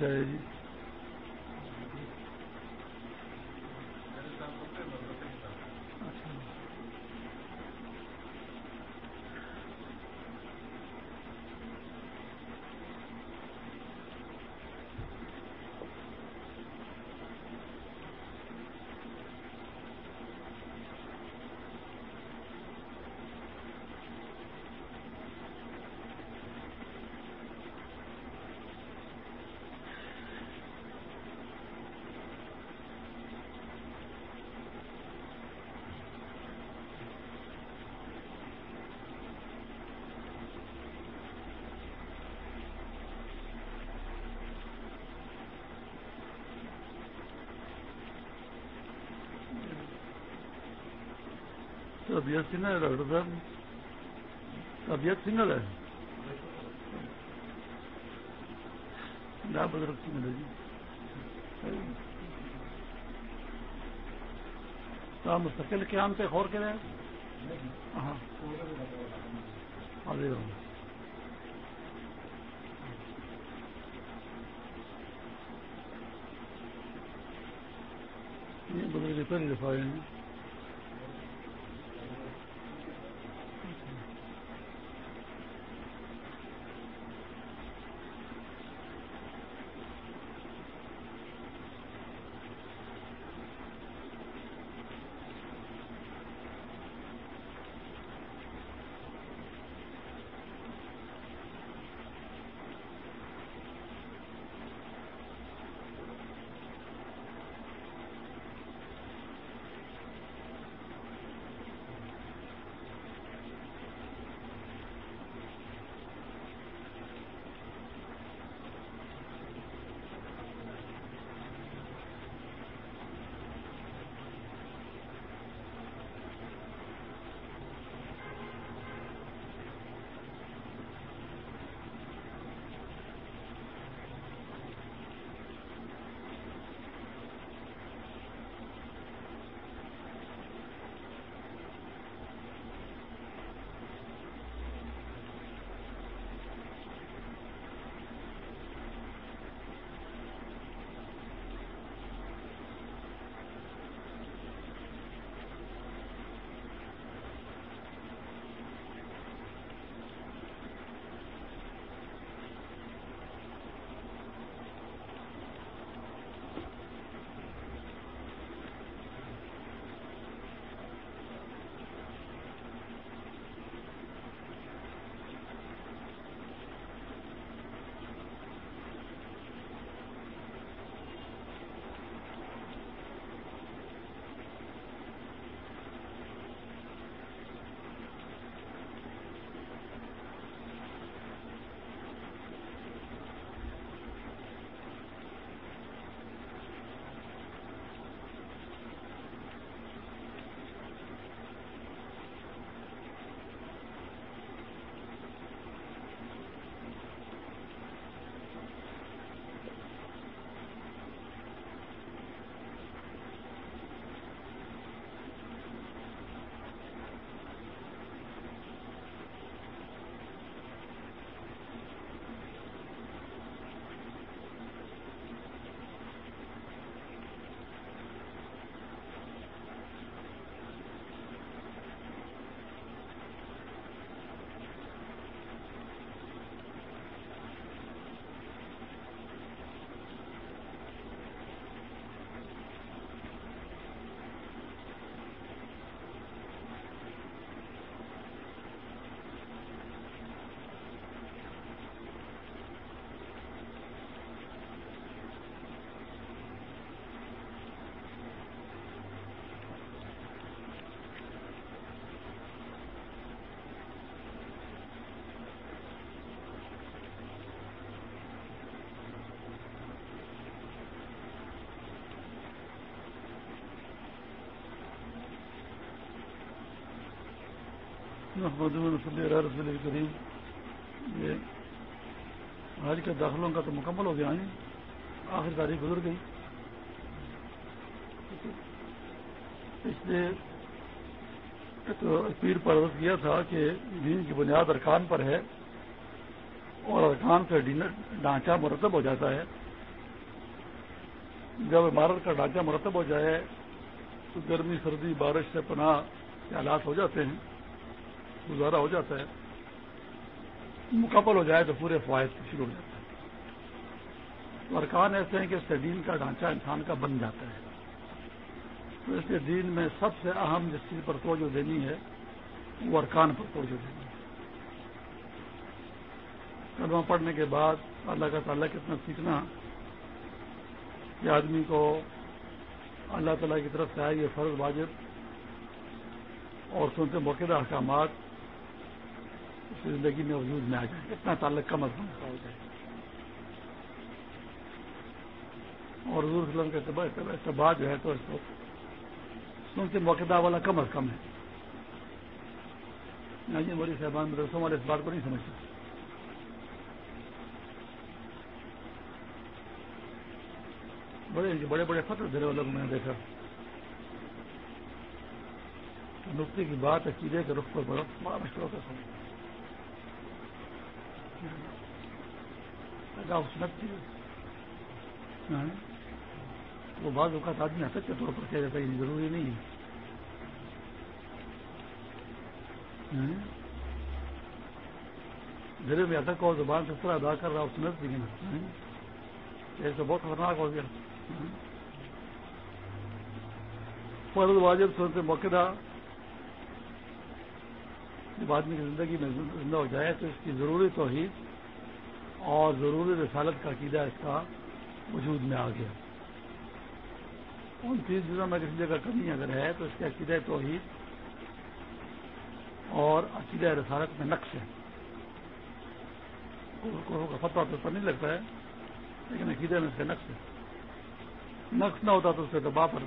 سے آئے جی طبیعت سنگل ہے ڈاکٹر صاحب طبیعت سنگل ہے بزرگ سنگل ہے جی تو آپ مستقل قیام پہ خور ہاں۔ کے رہے ہاں بزرگ پہلی دفعہ آئے ہیں۔ محمد رسول کریم یہ آج کے داخلوں کا تو مکمل ہو گیا ہے. آخر تاریخ گزر گئی. اس نے پیر پر کیا تھا کہ دین کی بنیاد ارکان پر ہے اور ارکان کا ڈھانچہ مرتب ہو جاتا ہے. جب عمارت کا ڈھانچہ مرتب ہو جائے تو گرمی، سردی، بارش سے پناہ کے حالات ہو جاتے ہیں. گزارا ہو جاتا ہے، مکمل ہو جائے تو پورے فوائد شروع ہو جاتا ہے۔ ارکان ایسے ہیں کہ اس سے دین کا ڈھانچہ انسان کا بن جاتا ہے۔ تو اس لیے دین میں سب سے اہم جس چیز پر توجہ دینی ہے، وہ ارکان پر توجہ دینی ہے۔ کلمہ پڑھنے کے بعد اللہ کا تعالیٰ کتنا سیکھنا کہ آدمی کو اللہ تعالیٰ کی طرف سے آئے یہ فرض واجب، اور سنتے موقع احکامات زندگی میں وجود میں آ جائے اتنا تعلق کم از کم۔ ہو جائے اور حضور وسلم کے اعتبار جو ہے تو اس کو سنتے موقع والا کم از کم ہے۔ جی موری صاحبان مدرسوں والے اس بات کو نہیں سمجھتے۔ بڑے بڑے بڑے فتح دینے والوں کو میں نے دیکھا۔ نقطے کی بات عقیدے کے رخ پر بڑا بڑا مشکل ہوتا سمجھ ہاں۔ وہ بعض اوقات آدمی حسد کے طور پر کیا جاتا ہے، یہ ضروری نہیں ہے۔ ہاں۔ میں ادک کو زبان سے طرح ادا کر رہا ہوں سنت بھی نہیں ایک تو بہت خطرناک ہو گیا۔ ہاں۔ فرض واجب صورت موقع جب آدمی کی زندگی میں زندہ ہو جائے تو اس کی ضروری توحید اور ضروری رسالت کا عقیدہ اس کا وجود میں آ گیا۔ ان تین چیزوں میں کسی جگہ کمی اگر ہے تو اس کے عقیدہ توحید اور عقیدہ رسالت میں نقش ہے۔ کا فتح تو نہیں لگتا ہے، لیکن عقیدے میں اس کا نقش ہے۔ نقص نہ ہوتا تو اس کے دباؤ پر